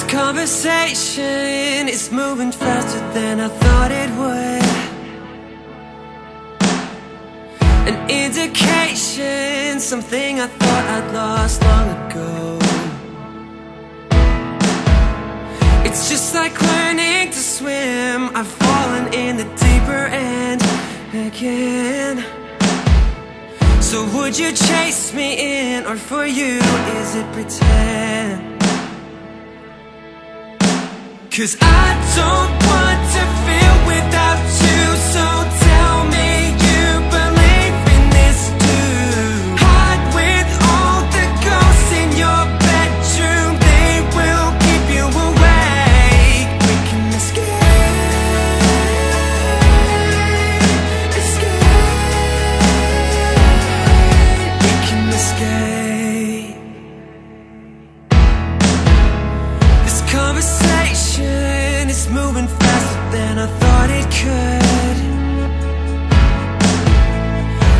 conversation is moving faster than I thought it would. An indication, something I thought I'd lost long ago. It's just like learning to swim. I've fallen in the deeper end again. So would you chase me in, or for you, is it pretend? Cause I don't I thought it could.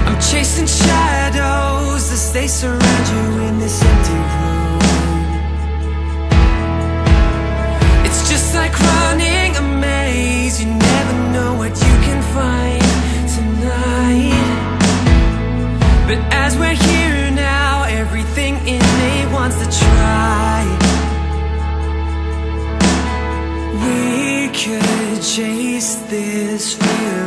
I'm chasing shadows as they surround you in this empty room. It's just like running a maze. You never know what you can find tonight. But as we're here now Everything in me wants to try. We could release this fear.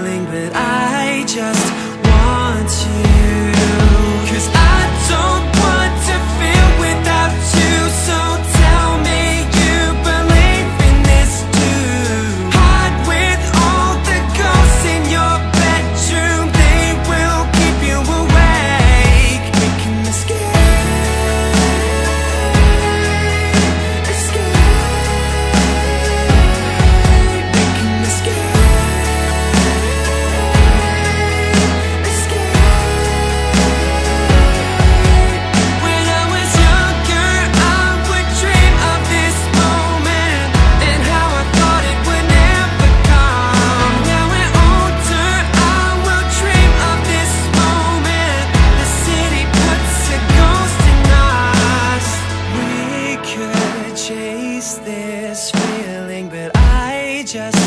this feeling, but I just